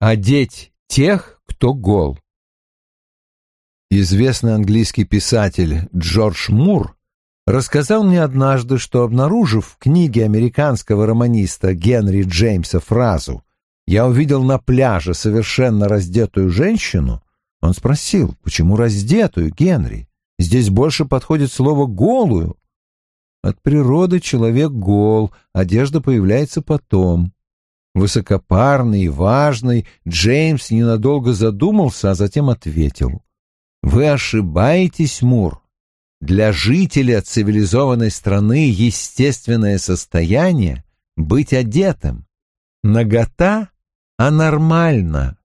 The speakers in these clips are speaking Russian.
Одеть тех, кто гол. Известный английский писатель Джордж Мур рассказал мне однажды, что, обнаружив в книге американского романиста Генри Джеймса фразу «Я увидел на пляже совершенно раздетую женщину», он спросил, почему раздетую, Генри? Здесь больше подходит слово «голую». От природы человек гол, одежда появляется потом. Высокопарный и важный, Джеймс ненадолго задумался, а затем ответил. «Вы ошибаетесь, Мур. Для жителя цивилизованной страны естественное состояние — быть одетым. Нагота анормальна».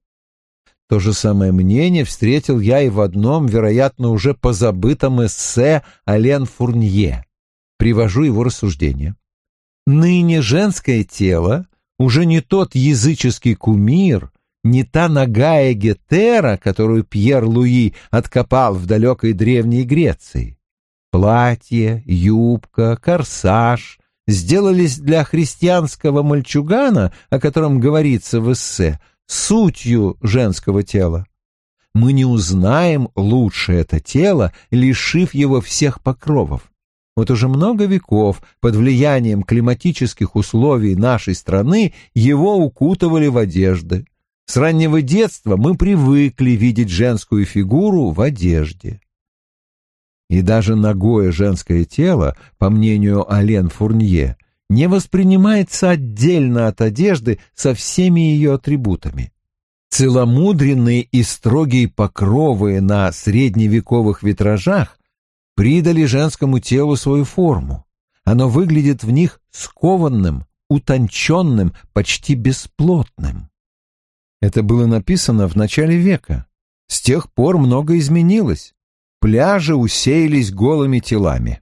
То же самое мнение встретил я и в одном, вероятно, уже позабытом эссе Ален Фурнье. Привожу его рассуждение. Ныне женское тело уже не тот языческий кумир, не та нагая Гетера, которую Пьер Луи откопал в далекой древней Греции. Платье, юбка, корсаж сделались для христианского мальчугана, о котором говорится в эссе, сутью женского тела. Мы не узнаем лучше это тело, лишив его всех покровов. Вот уже много веков под влиянием климатических условий нашей страны его укутывали в одежды. С раннего детства мы привыкли видеть женскую фигуру в одежде. И даже ногое женское тело, по мнению Ален Фурнье, не воспринимается отдельно от одежды со всеми ее атрибутами. Целомудренные и строгие покровы на средневековых витражах придали женскому телу свою форму. Оно выглядит в них скованным, утонченным, почти бесплотным. Это было написано в начале века. С тех пор много изменилось. Пляжи усеялись голыми телами.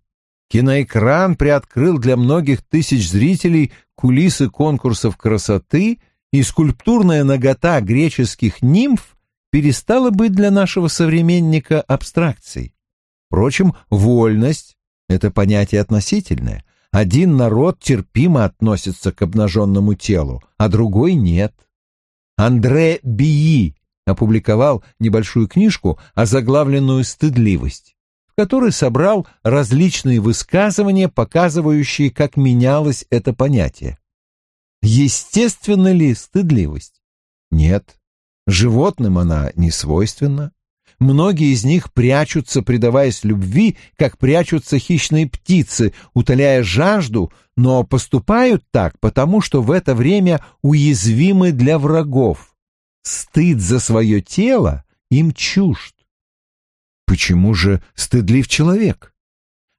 Киноэкран приоткрыл для многих тысяч зрителей кулисы конкурсов красоты, и скульптурная нагота греческих нимф перестала быть для нашего современника абстракцией. Впрочем, вольность — это понятие относительное. Один народ терпимо относится к обнаженному телу, а другой нет. Андре Бии опубликовал небольшую книжку, озаглавленную «Стыдливость», в которой собрал различные высказывания, показывающие, как менялось это понятие. Естественна ли стыдливость? Нет. Животным она не свойственна. Многие из них прячутся, предаваясь любви, как прячутся хищные птицы, утоляя жажду, но поступают так, потому что в это время уязвимы для врагов. Стыд за свое тело им чужд. Почему же стыдлив человек?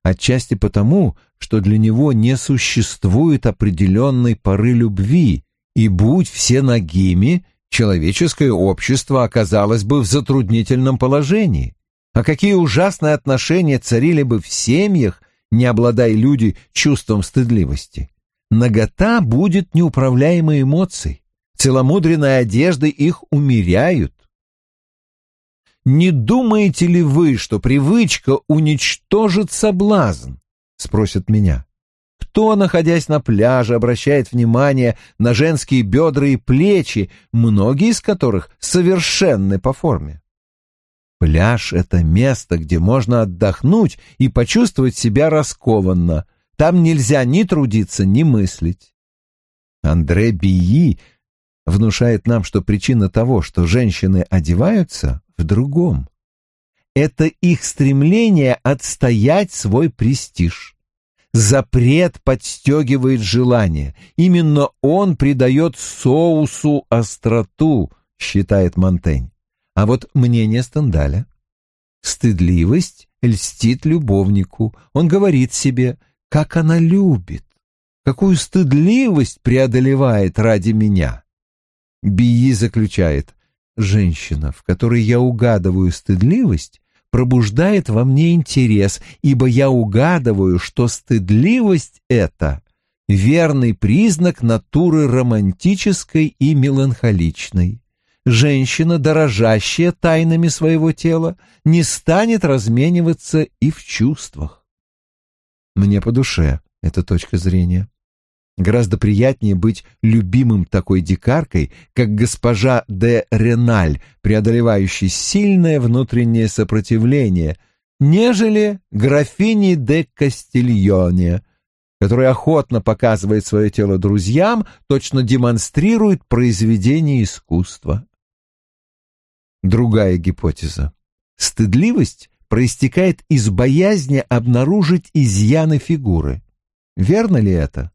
Отчасти потому, что для него не существует определенной поры любви, и будь все нагими, человеческое общество оказалось бы в затруднительном положении. А какие ужасные отношения царили бы в семьях, не обладая люди чувством стыдливости. Нагота будет неуправляемой эмоцией. Целомудренные одежды их умеряют. «Не думаете ли вы, что привычка уничтожит соблазн?» — спросят меня. Кто, находясь на пляже, обращает внимание на женские бедра и плечи, многие из которых совершенны по форме? Пляж — это место, где можно отдохнуть и почувствовать себя раскованно. Там нельзя ни трудиться, ни мыслить. Андре Бии внушает нам, что причина того, что женщины одеваются, в другом. Это их стремление отстоять свой престиж. Запрет подстегивает желание. Именно он придает соусу остроту, считает Монтень. А вот мнение Стендаля. Стыдливость льстит любовнику. Он говорит себе, как она любит, какую стыдливость преодолевает ради меня. Бии заключает, женщина, в которой я угадываю стыдливость, пробуждает во мне интерес, ибо я угадываю, что стыдливость — это верный признак натуры романтической и меланхоличной. Женщина, дорожащая тайнами своего тела, не станет размениваться и в чувствах. Мне по душе эта точка зрения. Гораздо приятнее быть любимым такой дикаркой, как госпожа де Реналь, преодолевающей сильное внутреннее сопротивление, нежели графини де Кастильоне, которая охотно показывает свое тело друзьям, точно демонстрирует произведение искусства. Другая гипотеза. Стыдливость проистекает из боязни обнаружить изъяны фигуры. Верно ли это?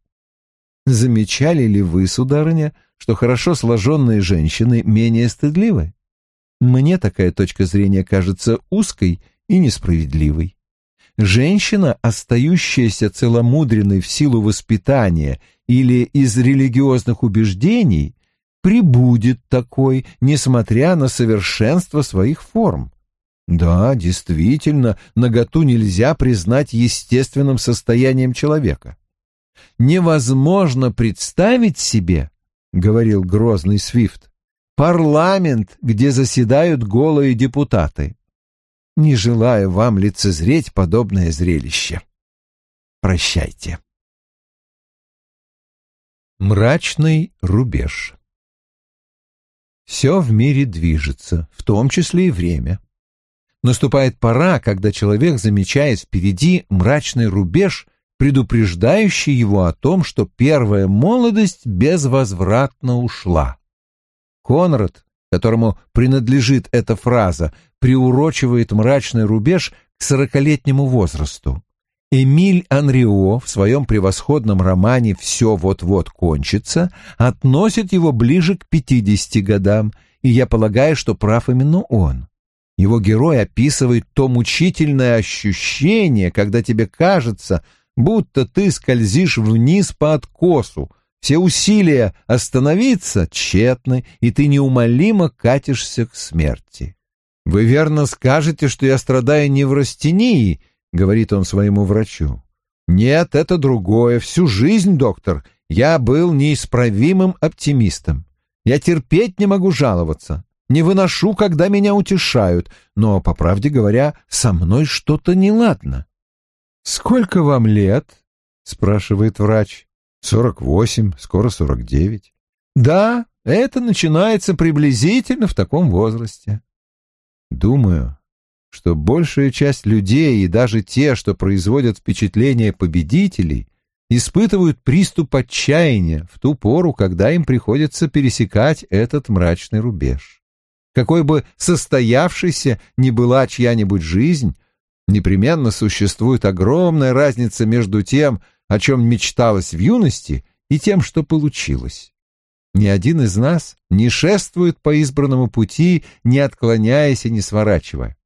Замечали ли вы, сударыня, что хорошо сложенные женщины менее стыдливы? Мне такая точка зрения кажется узкой и несправедливой. Женщина, остающаяся целомудренной в силу воспитания или из религиозных убеждений, прибудет такой, несмотря на совершенство своих форм. Да, действительно, наготу нельзя признать естественным состоянием человека. Невозможно представить себе, — говорил грозный Свифт, — парламент, где заседают голые депутаты. Не желаю вам лицезреть подобное зрелище. Прощайте. Мрачный рубеж Все в мире движется, в том числе и время. Наступает пора, когда человек замечает впереди мрачный рубеж, предупреждающий его о том, что первая молодость безвозвратно ушла. Конрад, которому принадлежит эта фраза, приурочивает мрачный рубеж к сорокалетнему возрасту. Эмиль Анрио в своем превосходном романе «Все вот-вот кончится» относит его ближе к пятидесяти годам, и я полагаю, что прав именно он. Его герой описывает то мучительное ощущение, когда тебе кажется, будто ты скользишь вниз по откосу, все усилия остановиться тщетны, и ты неумолимо катишься к смерти. «Вы верно скажете, что я страдаю неврастенией», — говорит он своему врачу. «Нет, это другое. Всю жизнь, доктор, я был неисправимым оптимистом. Я терпеть не могу жаловаться. Не выношу, когда меня утешают, но, по правде говоря, со мной что-то неладно. «Сколько вам лет?» — спрашивает врач. «Сорок восемь, скоро сорок девять». «Да, это начинается приблизительно в таком возрасте». Думаю, что большая часть людей и даже те, что производят впечатление победителей, испытывают приступ отчаяния в ту пору, когда им приходится пересекать этот мрачный рубеж. Какой бы состоявшейся ни была чья-нибудь жизнь, непременно существует огромная разница между тем, о чем мечталось в юности, и тем, что получилось. Ни один из нас не шествует по избранному пути, не отклоняясь и не сворачивая.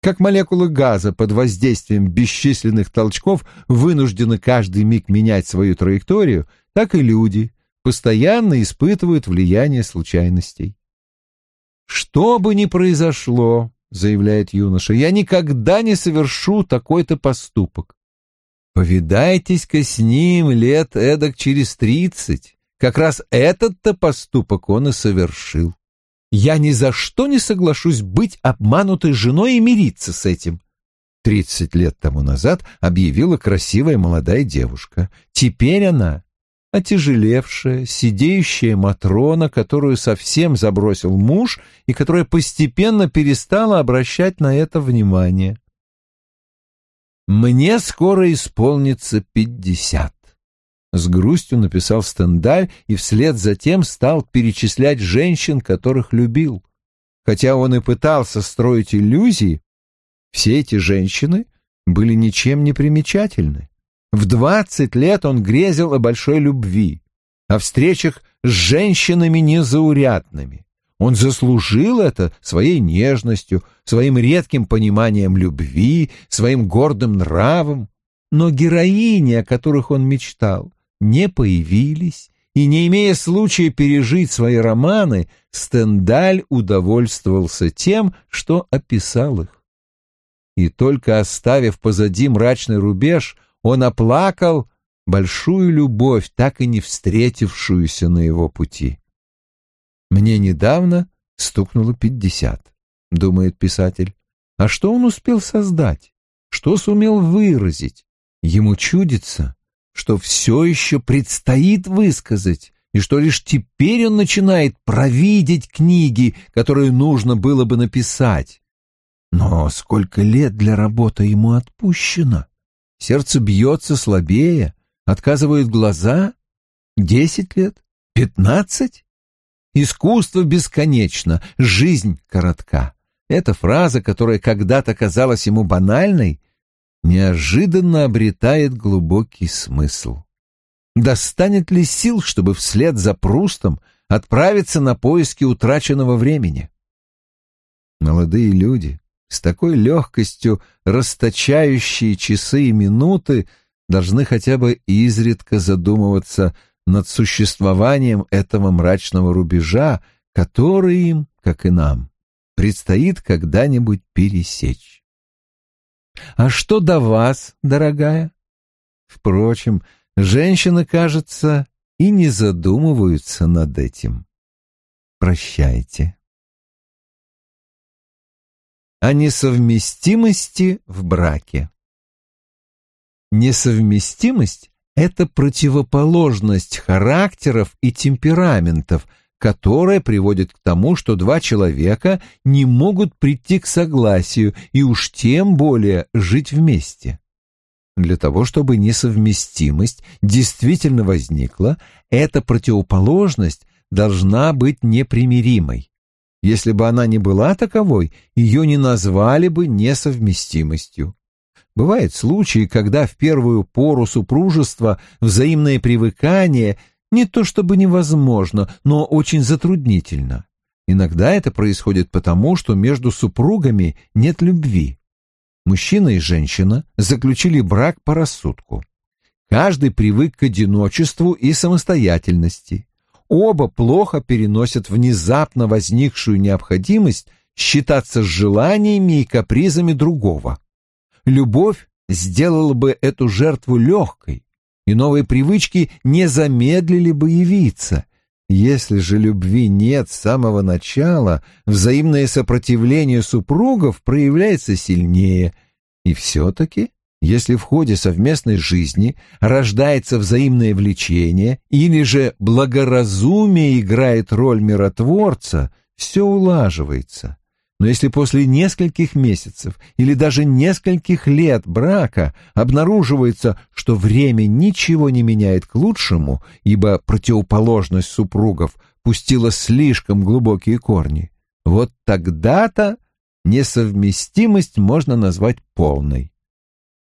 Как молекулы газа под воздействием бесчисленных толчков вынуждены каждый миг менять свою траекторию, так и люди постоянно испытывают влияние случайностей. «Что бы ни произошло, — заявляет юноша, — я никогда не совершу такой-то поступок. Повидайтесь-ка с ним лет эдак через тридцать. Как раз этот-то поступок он и совершил. Я ни за что не соглашусь быть обманутой женой и мириться с этим. Тридцать лет тому назад объявила красивая молодая девушка. Теперь она отяжелевшая, сидеющая Матрона, которую совсем забросил муж и которая постепенно перестала обращать на это внимание. «Мне скоро исполнится пятьдесят», — с грустью написал Стендаль и вслед за тем стал перечислять женщин, которых любил. Хотя он и пытался строить иллюзии, все эти женщины были ничем не примечательны. В двадцать лет он грезил о большой любви, о встречах с женщинами незаурядными. Он заслужил это своей нежностью, своим редким пониманием любви, своим гордым нравом. Но героини, о которых он мечтал, не появились, и, не имея случая пережить свои романы, Стендаль удовольствовался тем, что описал их. И только оставив позади мрачный рубеж, он оплакал большую любовь, так и не встретившуюся на его пути. «Мне недавно стукнуло пятьдесят», — думает писатель. «А что он успел создать? Что сумел выразить? Ему чудится, что все еще предстоит высказать, и что лишь теперь он начинает провидеть книги, которые нужно было бы написать. Но сколько лет для работы ему отпущено? Сердце бьется слабее, отказывают глаза? Десять лет? Пятнадцать? Искусство бесконечно, жизнь коротка. Эта фраза, которая когда-то казалась ему банальной, неожиданно обретает глубокий смысл. Достанет ли сил, чтобы вслед за Прустом отправиться на поиски утраченного времени? Молодые люди, с такой легкостью расточающие часы и минуты, должны хотя бы изредка задумываться над существованием этого мрачного рубежа, который им, как и нам, предстоит когда-нибудь пересечь. А что до вас, дорогая? Впрочем, женщины, кажется, и не задумываются над этим. Прощайте. О несовместимости в браке. Несовместимость — это противоположность характеров и темпераментов, которая приводит к тому, что два человека не могут прийти к согласию и уж тем более жить вместе. Для того, чтобы несовместимость действительно возникла, эта противоположность должна быть непримиримой. Если бы она не была таковой, ее не назвали бы несовместимостью. Бывают случаи, когда в первую пору супружества взаимное привыкание не то чтобы невозможно, но очень затруднительно. Иногда это происходит потому, что между супругами нет любви. Мужчина и женщина заключили брак по рассудку. Каждый привык к одиночеству и самостоятельности. Оба плохо переносят внезапно возникшую необходимость считаться с желаниями и капризами другого. Любовь сделала бы эту жертву легкой, и новые привычки не замедлили бы явиться. Если же любви нет с самого начала, взаимное сопротивление супругов проявляется сильнее. И все-таки, если в ходе совместной жизни рождается взаимное влечение или же благоразумие играет роль миротворца, все улаживается. Но если после нескольких месяцев или даже нескольких лет брака обнаруживается, что время ничего не меняет к лучшему, ибо противоположность супругов пустила слишком глубокие корни, вот тогда-то несовместимость можно назвать полной.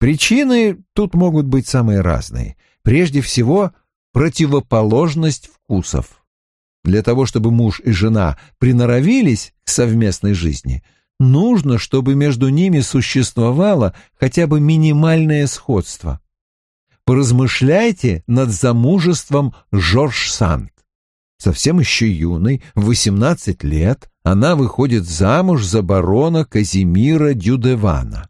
Причины тут могут быть самые разные. Прежде всего, противоположность вкусов. Для того, чтобы муж и жена приноровились к совместной жизни, нужно, чтобы между ними существовало хотя бы минимальное сходство. Поразмышляйте над замужеством Жорж Санд. Совсем еще юный, в 18 лет, она выходит замуж за барона Казимира Дюдевана.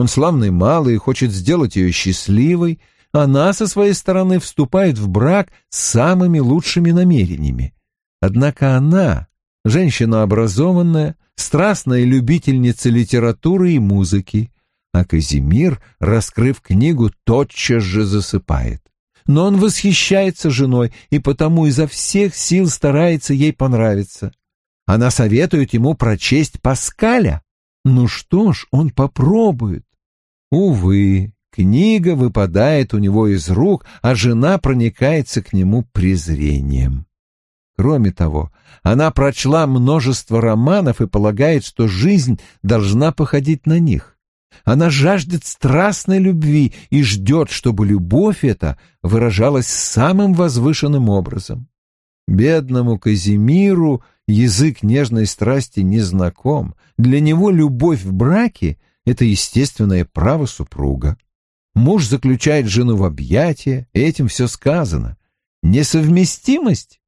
Он славный малый и хочет сделать ее счастливой, она со своей стороны вступает в брак с самыми лучшими намерениями. Однако она, женщина образованная, страстная любительница литературы и музыки, а Казимир, раскрыв книгу, тотчас же засыпает. Но он восхищается женой и потому изо всех сил старается ей понравиться. Она советует ему прочесть Паскаля. Ну что ж, он попробует. Увы, книга выпадает у него из рук, а жена проникается к нему презрением. Кроме того, она прочла множество романов и полагает, что жизнь должна походить на них. Она жаждет страстной любви и ждет, чтобы любовь эта выражалась самым возвышенным образом. Бедному Казимиру язык нежной страсти не знаком. Для него любовь в браке — это естественное право супруга. Муж заключает жену в объятия, этим все сказано. Несовместимость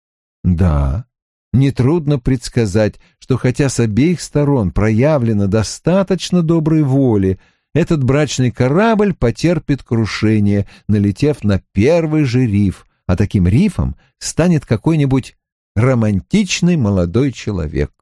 да, нетрудно предсказать, что хотя с обеих сторон проявлено достаточно доброй воли, этот брачный корабль потерпит крушение, налетев на первый же риф, а таким рифом станет какой-нибудь романтичный молодой человек.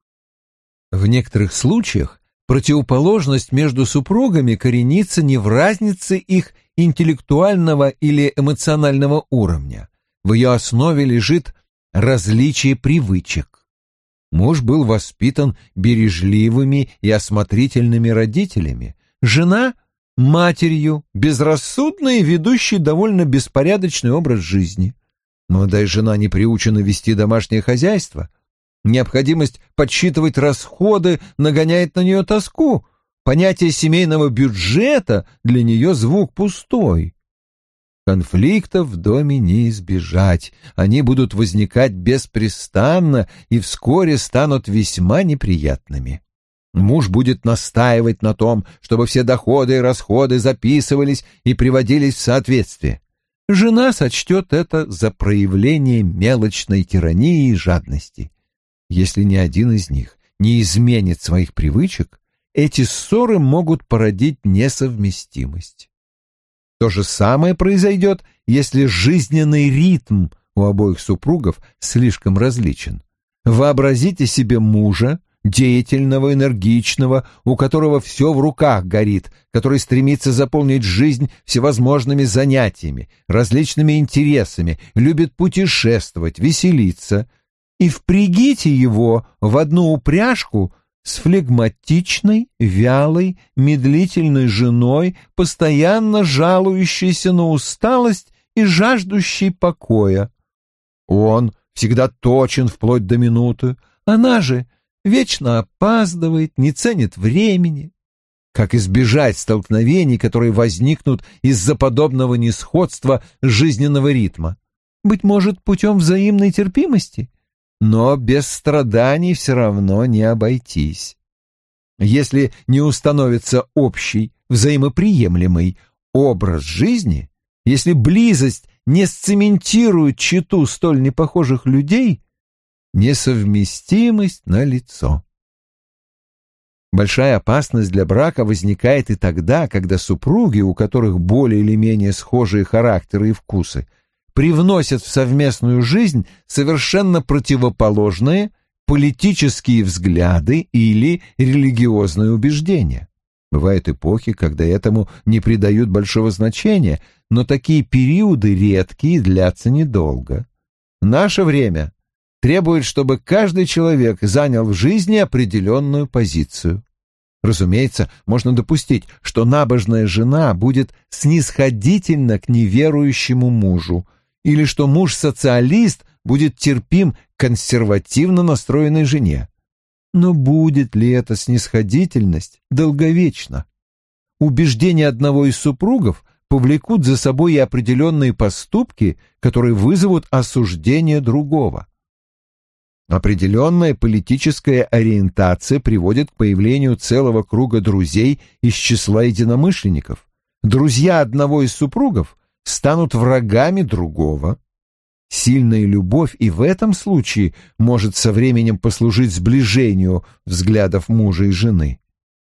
В некоторых случаях противоположность между супругами коренится не в разнице их интеллектуального или эмоционального уровня. В ее основе лежит различие привычек. Муж был воспитан бережливыми и осмотрительными родителями, жена — матерью, безрассудной и ведущей довольно беспорядочный образ жизни. Молодая жена не приучена вести домашнее хозяйство. Необходимость подсчитывать расходы нагоняет на нее тоску. Понятие семейного бюджета для нее звук пустой. Конфликтов в доме не избежать. Они будут возникать беспрестанно и вскоре станут весьма неприятными. Муж будет настаивать на том, чтобы все доходы и расходы записывались и приводились в соответствие. Жена сочтет это за проявление мелочной тирании и жадности. Если ни один из них не изменит своих привычек, эти ссоры могут породить несовместимость. То же самое произойдет, если жизненный ритм у обоих супругов слишком различен. Вообразите себе мужа, деятельного, энергичного, у которого все в руках горит, который стремится заполнить жизнь всевозможными занятиями, различными интересами, любит путешествовать, веселиться, и впрягите его в одну упряжку с флегматичной, вялой, медлительной женой, постоянно жалующейся на усталость и жаждущей покоя. Он всегда точен вплоть до минуты, она же вечно опаздывает, не ценит времени. Как избежать столкновений, которые возникнут из-за подобного несходства жизненного ритма? Быть может, путем взаимной терпимости? Но без страданий все равно не обойтись. Если не установится общий, взаимоприемлемый образ жизни, если близость не сцементирует читу столь непохожих людей, несовместимость на лицо. Большая опасность для брака возникает и тогда, когда супруги, у которых более или менее схожие характеры и вкусы, привносят в совместную жизнь совершенно противоположные политические взгляды или религиозные убеждения. Бывают эпохи, когда этому не придают большого значения, но такие периоды редкие и длятся недолго. Наше время требует, чтобы каждый человек занял в жизни определенную позицию. Разумеется, можно допустить, что набожная жена будет снисходительна к неверующему мужу, или что муж-социалист будет терпим консервативно настроенной жене. Но будет ли эта снисходительность долговечна? Убеждения одного из супругов повлекут за собой и определенные поступки, которые вызовут осуждение другого. Определенная политическая ориентация приводит к появлению целого круга друзей из числа единомышленников. Друзья одного из супругов станут врагами другого. Сильная любовь и в этом случае может со временем послужить сближению взглядов мужа и жены.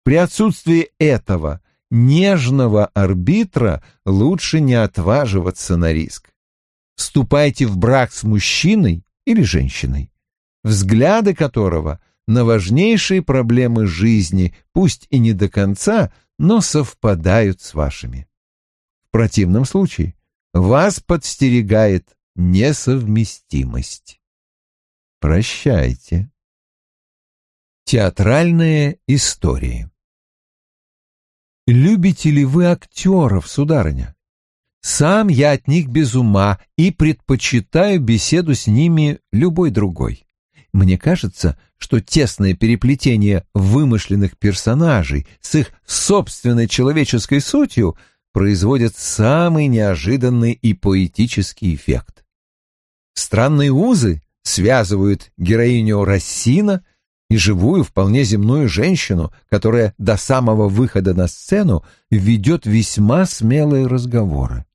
При отсутствии этого нежного арбитра лучше не отваживаться на риск. Вступайте в брак с мужчиной или женщиной, взгляды которого на важнейшие проблемы жизни, пусть и не до конца, но совпадают с вашими противном случае вас подстерегает несовместимость. Прощайте. Театральные истории Любите ли вы актеров, сударыня? Сам я от них без ума и предпочитаю беседу с ними любой другой. Мне кажется, что тесное переплетение вымышленных персонажей с их собственной человеческой сутью – производят самый неожиданный и поэтический эффект. Странные узы связывают героиню Рассина и живую, вполне земную женщину, которая до самого выхода на сцену ведет весьма смелые разговоры.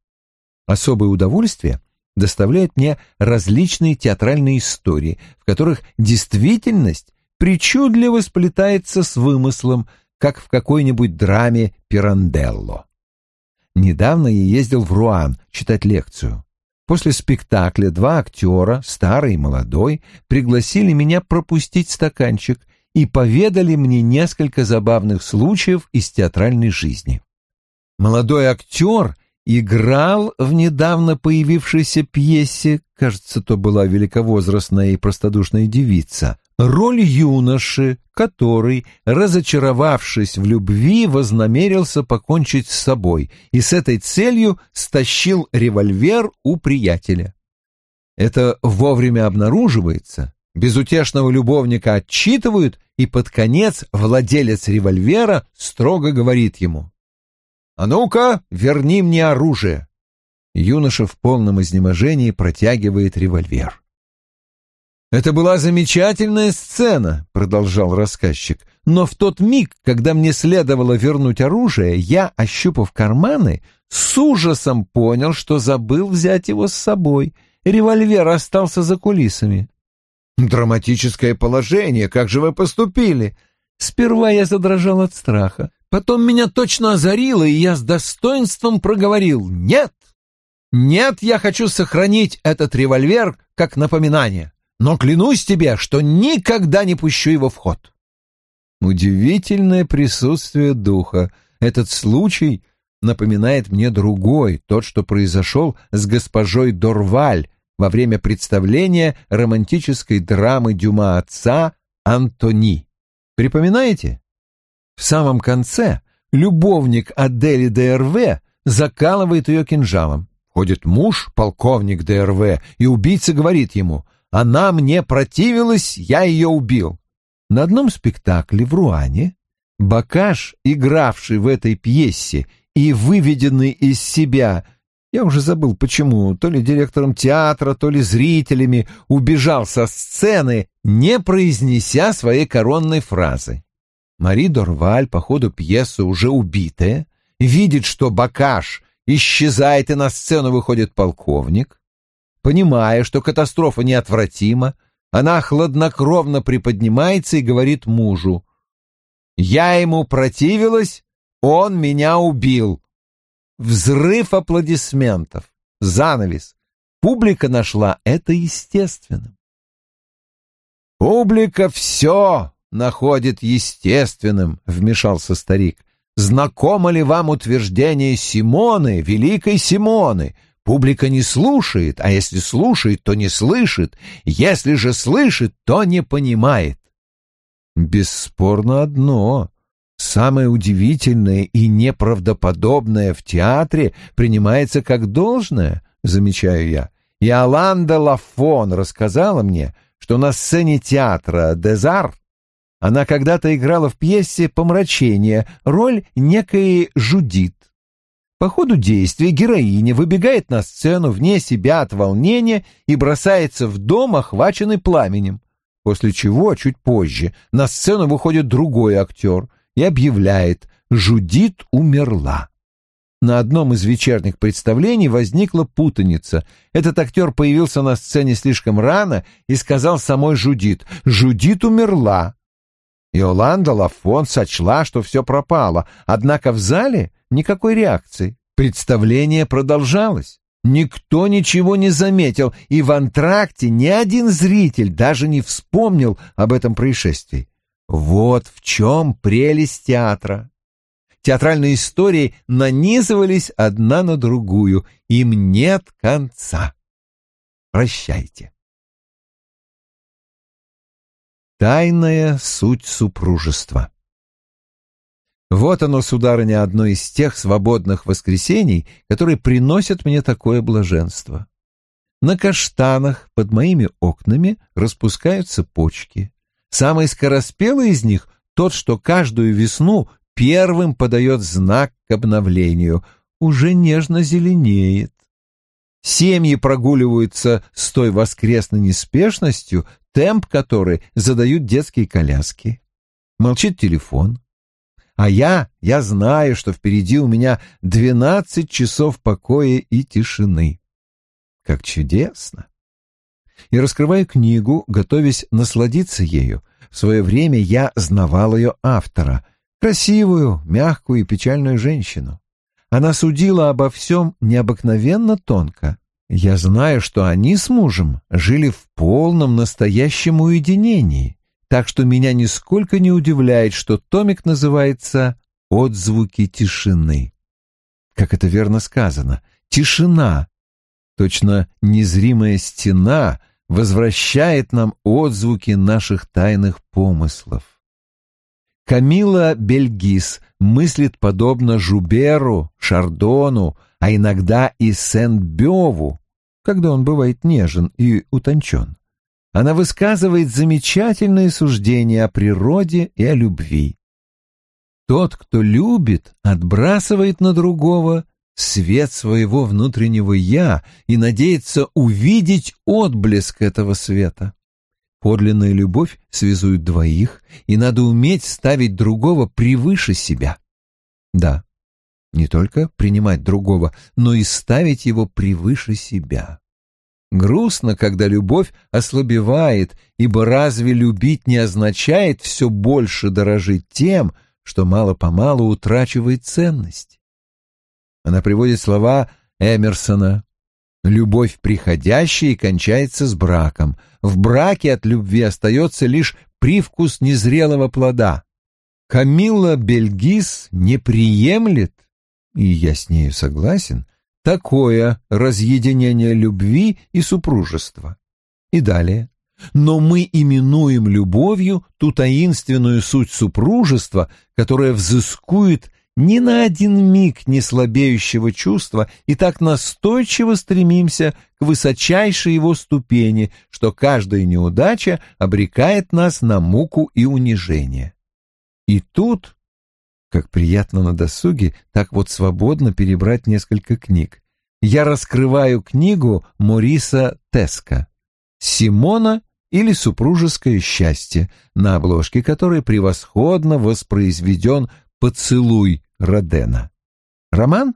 Особое удовольствие доставляют мне различные театральные истории, в которых действительность причудливо сплетается с вымыслом, как в какой-нибудь драме Пиранделло. Недавно я ездил в Руан читать лекцию. После спектакля два актера, старый и молодой, пригласили меня пропустить стаканчик и поведали мне несколько забавных случаев из театральной жизни. Молодой актер играл в недавно появившейся пьесе, кажется, то была великовозрастная и простодушная девица, роль юноши, который, разочаровавшись в любви, вознамерился покончить с собой и с этой целью стащил револьвер у приятеля. Это вовремя обнаруживается, безутешного любовника отчитывают, и под конец владелец револьвера строго говорит ему «А ну-ка, верни мне оружие!» Юноша в полном изнеможении протягивает револьвер. «Это была замечательная сцена», — продолжал рассказчик, «но в тот миг, когда мне следовало вернуть оружие, я, ощупав карманы, с ужасом понял, что забыл взять его с собой. Револьвер остался за кулисами». «Драматическое положение, как же вы поступили?» Сперва я задрожал от страха, потом меня точно озарило, и я с достоинством проговорил «Нет! Нет, я хочу сохранить этот револьвер как напоминание» но клянусь тебе, что никогда не пущу его в ход. Удивительное присутствие духа. Этот случай напоминает мне другой, тот, что произошел с госпожой Дорваль во время представления романтической драмы Дюма отца Антони. Припоминаете? В самом конце любовник Адели ДРВ закалывает ее кинжалом. Ходит муж, полковник ДРВ, и убийца говорит ему — она мне противилась, я ее убил. На одном спектакле в Руане Бакаш, игравший в этой пьесе и выведенный из себя, я уже забыл почему, то ли директором театра, то ли зрителями, убежал со сцены, не произнеся своей коронной фразы. Мари Дорваль по ходу пьесы уже убитая, видит, что Бакаш исчезает, и на сцену выходит полковник. Понимая, что катастрофа неотвратима, она хладнокровно приподнимается и говорит мужу. «Я ему противилась, он меня убил». Взрыв аплодисментов, занавес. Публика нашла это естественным. «Публика все находит естественным», — вмешался старик. «Знакомо ли вам утверждение Симоны, великой Симоны, Публика не слушает, а если слушает, то не слышит, если же слышит, то не понимает. Бесспорно одно. Самое удивительное и неправдоподобное в театре принимается как должное, замечаю я. И Аланда Лафон рассказала мне, что на сцене театра «Дезар» она когда-то играла в пьесе «Помрачение» роль некой Жудит. По ходу действия героиня выбегает на сцену вне себя от волнения и бросается в дом, охваченный пламенем. После чего, чуть позже, на сцену выходит другой актер и объявляет «Жудит умерла». На одном из вечерних представлений возникла путаница. Этот актер появился на сцене слишком рано и сказал самой Жудит «Жудит умерла». Иоланда Лафон сочла, что все пропало, однако в зале никакой реакции. Представление продолжалось. Никто ничего не заметил, и в антракте ни один зритель даже не вспомнил об этом происшествии. Вот в чем прелесть театра. Театральные истории нанизывались одна на другую, им нет конца. Прощайте. Тайная суть супружества. Вот оно, сударыня, одно из тех свободных воскресений, которые приносят мне такое блаженство. На каштанах под моими окнами распускаются почки. Самый скороспелый из них — тот, что каждую весну первым подает знак к обновлению, уже нежно зеленеет. Семьи прогуливаются с той воскресной неспешностью, темп которой задают детские коляски. Молчит телефон. А я, я знаю, что впереди у меня двенадцать часов покоя и тишины. Как чудесно! И раскрываю книгу, готовясь насладиться ею. В свое время я знавал ее автора, красивую, мягкую и печальную женщину. Она судила обо всем необыкновенно тонко. Я знаю, что они с мужем жили в полном настоящем уединении, так что меня нисколько не удивляет, что томик называется «Отзвуки тишины». как это верно сказано, тишина, точно незримая стена, возвращает нам отзвуки наших тайных помыслов. Камила Бельгис мыслит подобно Жуберу, Шардону, а иногда и Сен-Беву, когда он бывает нежен и утончен. Она высказывает замечательные суждения о природе и о любви. Тот, кто любит, отбрасывает на другого свет своего внутреннего «я» и надеется увидеть отблеск этого света. Подлинная любовь связует двоих, и надо уметь ставить другого превыше себя. Да, не только принимать другого, но и ставить его превыше себя. Грустно, когда любовь ослабевает, ибо разве любить не означает все больше дорожить тем, что мало-помалу утрачивает ценность? Она приводит слова Эмерсона Любовь приходящая и кончается с браком. В браке от любви остается лишь привкус незрелого плода. Камилла Бельгис не приемлет, и я с нею согласен, такое разъединение любви и супружества. И далее. Но мы именуем любовью ту таинственную суть супружества, которая взыскует ни на один миг не слабеющего чувства и так настойчиво стремимся к высочайшей его ступени, что каждая неудача обрекает нас на муку и унижение. И тут, как приятно на досуге, так вот свободно перебрать несколько книг. Я раскрываю книгу Мориса Теска «Симона или супружеское счастье», на обложке которой превосходно воспроизведен поцелуй Родена. Роман?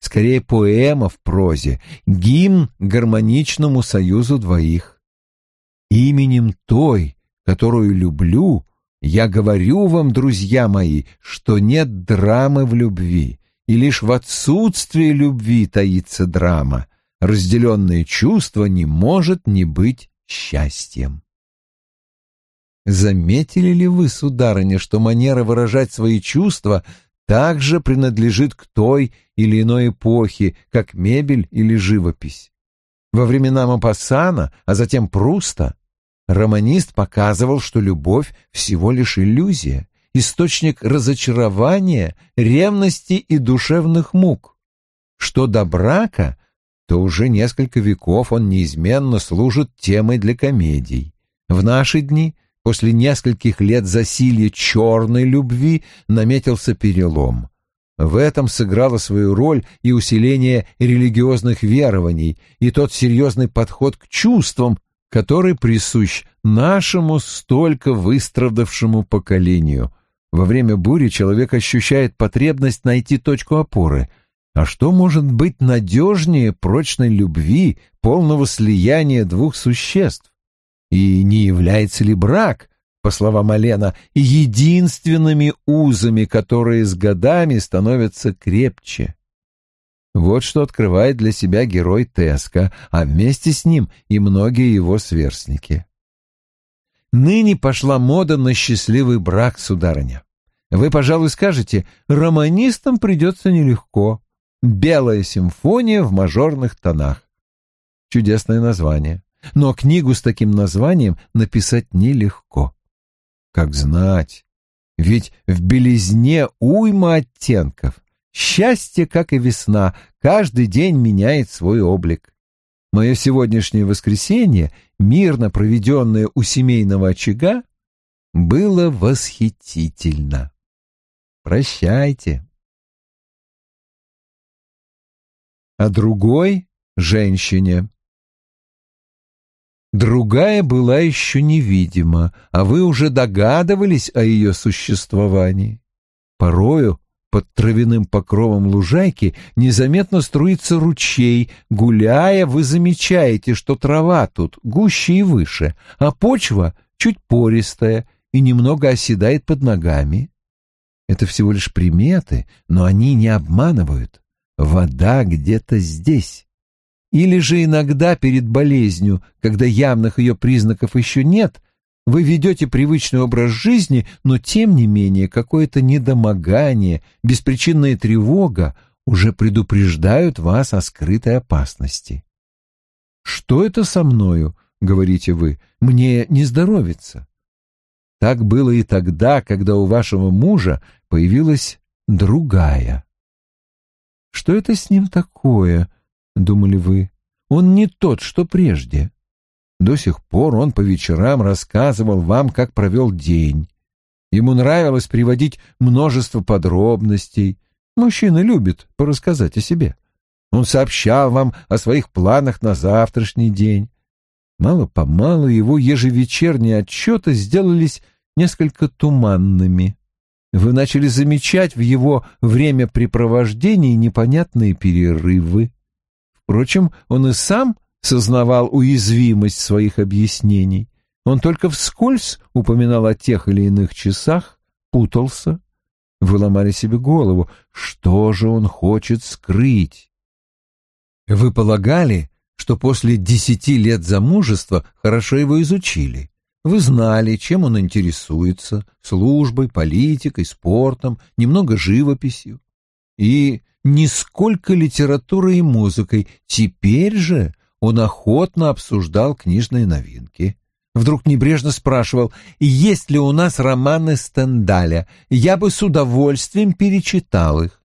Скорее поэма в прозе, гимн гармоничному союзу двоих. Именем той, которую люблю, я говорю вам, друзья мои, что нет драмы в любви, и лишь в отсутствии любви таится драма. Разделенное чувство не может не быть счастьем. Заметили ли вы, сударыня, что манера выражать свои чувства также принадлежит к той или иной эпохе, как мебель или живопись. Во времена Мапассана, а затем Пруста, романист показывал, что любовь всего лишь иллюзия, источник разочарования, ревности и душевных мук. Что до брака, то уже несколько веков он неизменно служит темой для комедий. В наши дни – После нескольких лет засилья черной любви наметился перелом. В этом сыграло свою роль и усиление религиозных верований, и тот серьезный подход к чувствам, который присущ нашему столько выстрадавшему поколению. Во время бури человек ощущает потребность найти точку опоры. А что может быть надежнее прочной любви, полного слияния двух существ? И не является ли брак, по словам Алена, единственными узами, которые с годами становятся крепче? Вот что открывает для себя герой Теска, а вместе с ним и многие его сверстники. Ныне пошла мода на счастливый брак, сударыня. Вы, пожалуй, скажете, романистам придется нелегко. «Белая симфония в мажорных тонах». Чудесное название но книгу с таким названием написать нелегко. Как знать, ведь в белизне уйма оттенков. Счастье, как и весна, каждый день меняет свой облик. Мое сегодняшнее воскресенье, мирно проведенное у семейного очага, было восхитительно. Прощайте. А другой женщине Другая была еще невидима, а вы уже догадывались о ее существовании. Порою под травяным покровом лужайки незаметно струится ручей. Гуляя, вы замечаете, что трава тут гуще и выше, а почва чуть пористая и немного оседает под ногами. Это всего лишь приметы, но они не обманывают. Вода где-то здесь. Или же иногда перед болезнью, когда явных ее признаков еще нет, вы ведете привычный образ жизни, но тем не менее какое-то недомогание, беспричинная тревога уже предупреждают вас о скрытой опасности. «Что это со мною?» — говорите вы. «Мне не здоровится». Так было и тогда, когда у вашего мужа появилась другая. «Что это с ним такое?» — думали вы. «Он не тот, что прежде». До сих пор он по вечерам рассказывал вам, как провел день. Ему нравилось приводить множество подробностей. Мужчина любит порассказать о себе. Он сообщал вам о своих планах на завтрашний день. Мало-помалу его ежевечерние отчеты сделались несколько туманными. Вы начали замечать в его времяпрепровождении непонятные перерывы. Впрочем, он и сам сознавал уязвимость своих объяснений. Он только вскользь упоминал о тех или иных часах, путался. Вы ломали себе голову, что же он хочет скрыть. Вы полагали, что после десяти лет замужества хорошо его изучили. Вы знали, чем он интересуется, службой, политикой, спортом, немного живописью. И нисколько литературой и музыкой. Теперь же он охотно обсуждал книжные новинки. Вдруг небрежно спрашивал, есть ли у нас романы Стендаля. Я бы с удовольствием перечитал их.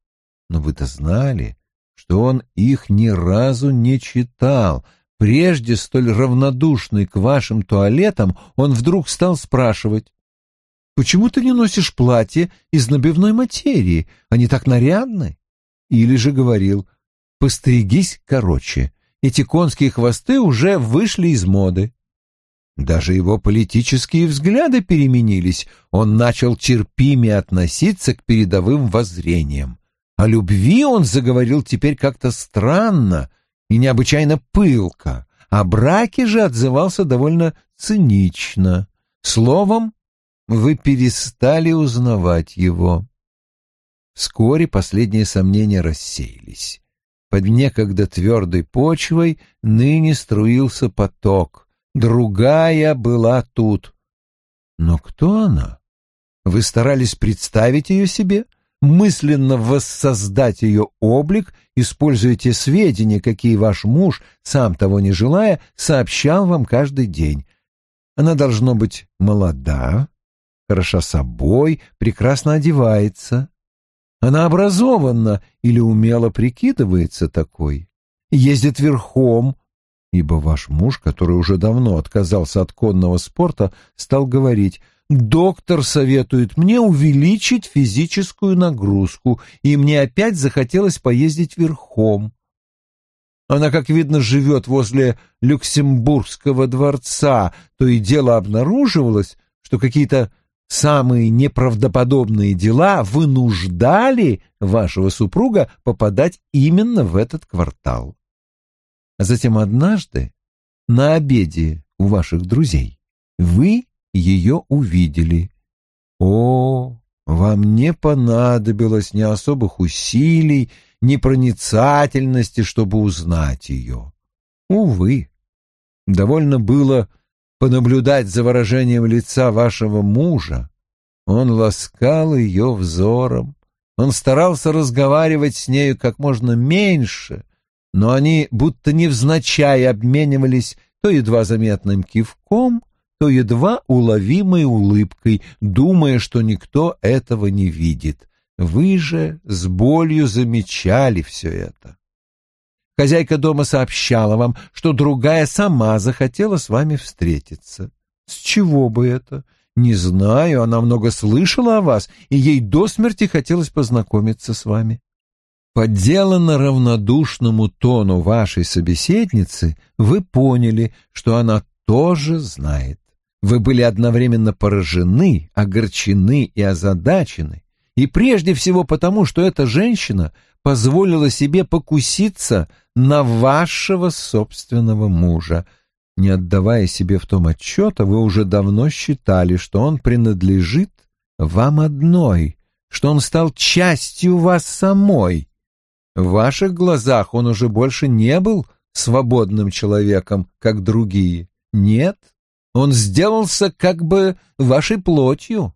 Но вы-то знали, что он их ни разу не читал. Прежде столь равнодушный к вашим туалетам, он вдруг стал спрашивать, «Почему ты не носишь платье из набивной материи? Они так нарядны?» Или же говорил, «Постригись короче, эти конские хвосты уже вышли из моды». Даже его политические взгляды переменились, он начал терпимее относиться к передовым воззрениям. О любви он заговорил теперь как-то странно и необычайно пылко, о браке же отзывался довольно цинично. Словом, вы перестали узнавать его. Вскоре последние сомнения рассеялись. Под некогда твердой почвой ныне струился поток. Другая была тут. Но кто она? Вы старались представить ее себе? Мысленно воссоздать ее облик, используя те сведения, какие ваш муж, сам того не желая, сообщал вам каждый день. Она должно быть молода, хороша собой, прекрасно одевается. Она образована или умело прикидывается такой. Ездит верхом, ибо ваш муж, который уже давно отказался от конного спорта, стал говорить «Доктор советует мне увеличить физическую нагрузку, и мне опять захотелось поездить верхом». Она, как видно, живет возле Люксембургского дворца, то и дело обнаруживалось, что какие-то самые неправдоподобные дела вынуждали вашего супруга попадать именно в этот квартал. А затем однажды на обеде у ваших друзей вы ее увидели. О, вам не понадобилось ни особых усилий, ни проницательности, чтобы узнать ее. Увы, довольно было понаблюдать за выражением лица вашего мужа. Он ласкал ее взором, он старался разговаривать с нею как можно меньше, но они будто невзначай обменивались то едва заметным кивком, то едва уловимой улыбкой, думая, что никто этого не видит. Вы же с болью замечали все это. Хозяйка дома сообщала вам, что другая сама захотела с вами встретиться. С чего бы это? Не знаю, она много слышала о вас, и ей до смерти хотелось познакомиться с вами. Подделано равнодушному тону вашей собеседницы, вы поняли, что она тоже знает. Вы были одновременно поражены, огорчены и озадачены, и прежде всего потому, что эта женщина позволила себе покуситься на вашего собственного мужа. Не отдавая себе в том отчета, вы уже давно считали, что он принадлежит вам одной, что он стал частью вас самой. В ваших глазах он уже больше не был свободным человеком, как другие. Нет, он сделался как бы вашей плотью.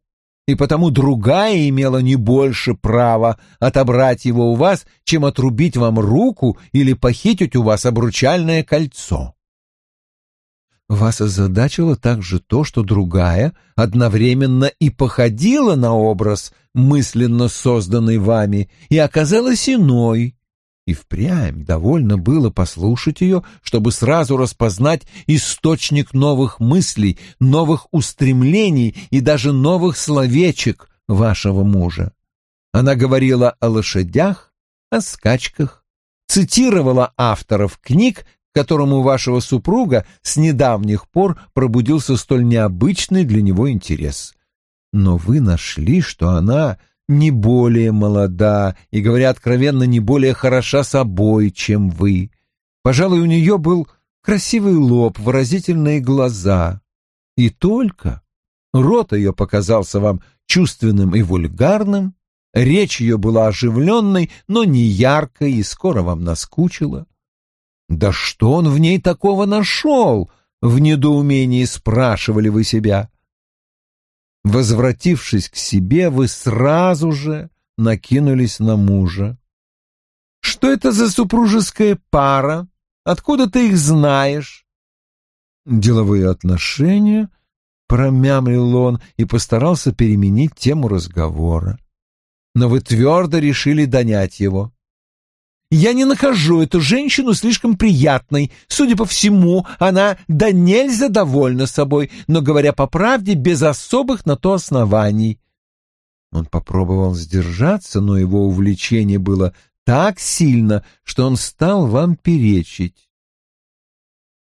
И потому другая имела не больше права отобрать его у вас, чем отрубить вам руку или похитить у вас обручальное кольцо. Вас озадачило также то, что другая одновременно и походила на образ, мысленно созданный вами, и оказалась иной, и впрямь довольно было послушать ее, чтобы сразу распознать источник новых мыслей, новых устремлений и даже новых словечек вашего мужа. Она говорила о лошадях, о скачках, цитировала авторов книг, которому вашего супруга с недавних пор пробудился столь необычный для него интерес. Но вы нашли, что она не более молода и, говоря откровенно, не более хороша собой, чем вы. Пожалуй, у нее был красивый лоб, выразительные глаза. И только рот ее показался вам чувственным и вульгарным, речь ее была оживленной, но не яркой и скоро вам наскучила. «Да что он в ней такого нашел?» — в недоумении спрашивали вы себя. Возвратившись к себе, вы сразу же накинулись на мужа. «Что это за супружеская пара? Откуда ты их знаешь?» «Деловые отношения», — промямлил он и постарался переменить тему разговора. «Но вы твердо решили донять его. Я не нахожу эту женщину слишком приятной. Судя по всему, она да нельзя довольна собой, но, говоря по правде, без особых на то оснований. Он попробовал сдержаться, но его увлечение было так сильно, что он стал вам перечить.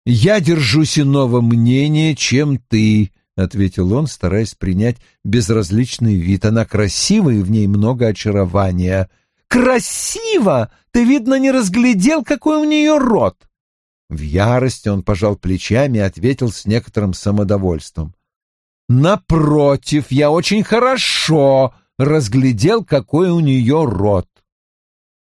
«Я держусь иного мнения, чем ты», — ответил он, стараясь принять безразличный вид. «Она красива, и в ней много очарования. Красиво! Ты, видно, не разглядел, какой у нее рот!» В ярости он пожал плечами и ответил с некоторым самодовольством. «Напротив, я очень хорошо разглядел, какой у нее рот».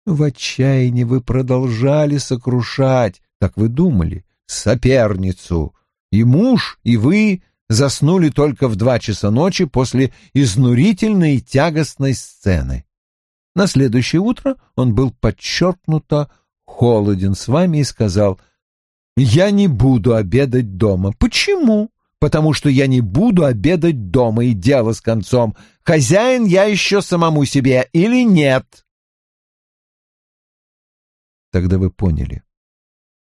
В отчаянии вы продолжали сокрушать, так вы думали, соперницу. И муж, и вы заснули только в два часа ночи после изнурительной и тягостной сцены. На следующее утро он был подчеркнуто холоден с вами и сказал, «Я не буду обедать дома». «Почему?» «Потому что я не буду обедать дома, и дело с концом. Хозяин я еще самому себе или нет?» Тогда вы поняли,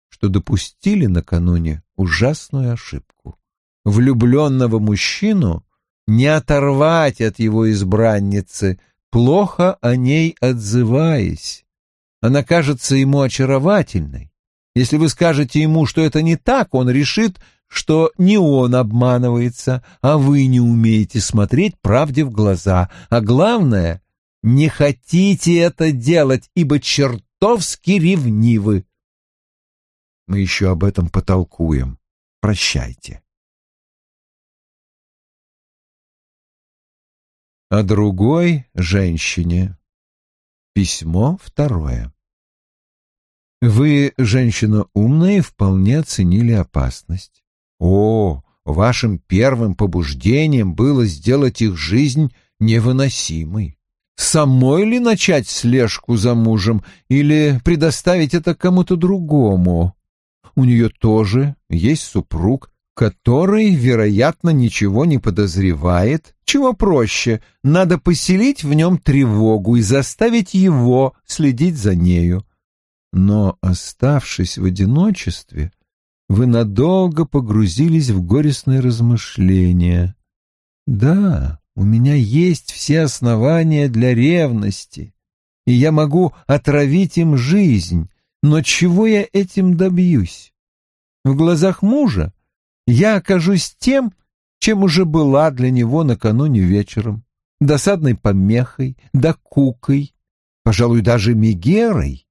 что допустили накануне ужасную ошибку. Влюбленного мужчину не оторвать от его избранницы – плохо о ней отзываясь. Она кажется ему очаровательной. Если вы скажете ему, что это не так, он решит, что не он обманывается, а вы не умеете смотреть правде в глаза. А главное, не хотите это делать, ибо чертовски ревнивы. Мы еще об этом потолкуем. Прощайте. О другой женщине. Письмо второе. Вы, женщина умная, вполне оценили опасность. О, вашим первым побуждением было сделать их жизнь невыносимой. Самой ли начать слежку за мужем или предоставить это кому-то другому? У нее тоже есть супруг, который, вероятно, ничего не подозревает. Чего проще, надо поселить в нем тревогу и заставить его следить за нею. Но, оставшись в одиночестве, вы надолго погрузились в горестные размышления. Да, у меня есть все основания для ревности, и я могу отравить им жизнь, но чего я этим добьюсь? В глазах мужа я окажусь тем, чем уже была для него накануне вечером, досадной помехой, докукой, пожалуй, даже мигерой.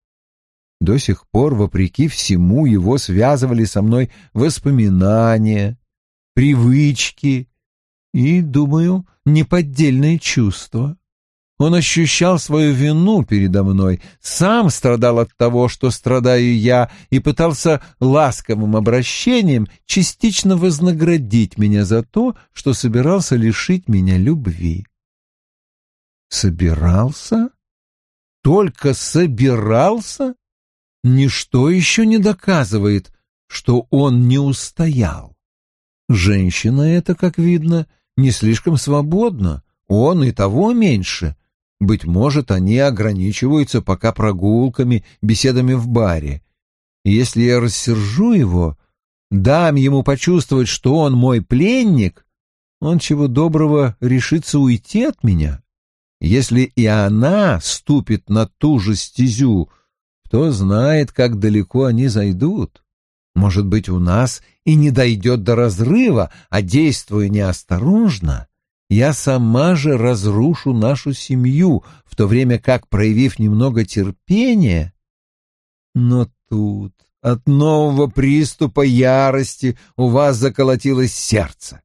До сих пор, вопреки всему, его связывали со мной воспоминания, привычки и, думаю, неподдельные чувства. Он ощущал свою вину передо мной, сам страдал от того, что страдаю я, и пытался ласковым обращением частично вознаградить меня за то, что собирался лишить меня любви. Собирался? Только собирался? Ничто еще не доказывает, что он не устоял. Женщина эта, как видно, не слишком свободна, он и того меньше. Быть может, они ограничиваются пока прогулками, беседами в баре. Если я рассержу его, дам ему почувствовать, что он мой пленник, он чего доброго решится уйти от меня. Если и она ступит на ту же стезю, кто знает, как далеко они зайдут. Может быть, у нас и не дойдет до разрыва, а действуя неосторожно, я сама же разрушу нашу семью, в то время как, проявив немного терпения... Но тут от нового приступа ярости у вас заколотилось сердце.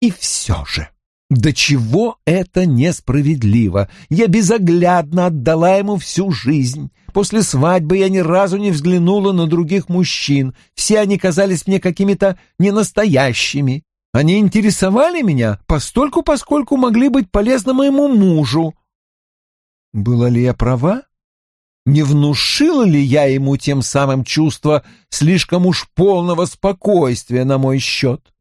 И все же, до чего это несправедливо? Я безоглядно отдала ему всю жизнь. После свадьбы я ни разу не взглянула на других мужчин. Все они казались мне какими-то ненастоящими. Они интересовали меня постольку, поскольку могли быть полезны моему мужу. Была ли я права? Не внушила ли я ему тем самым чувство слишком уж полного спокойствия на мой счет?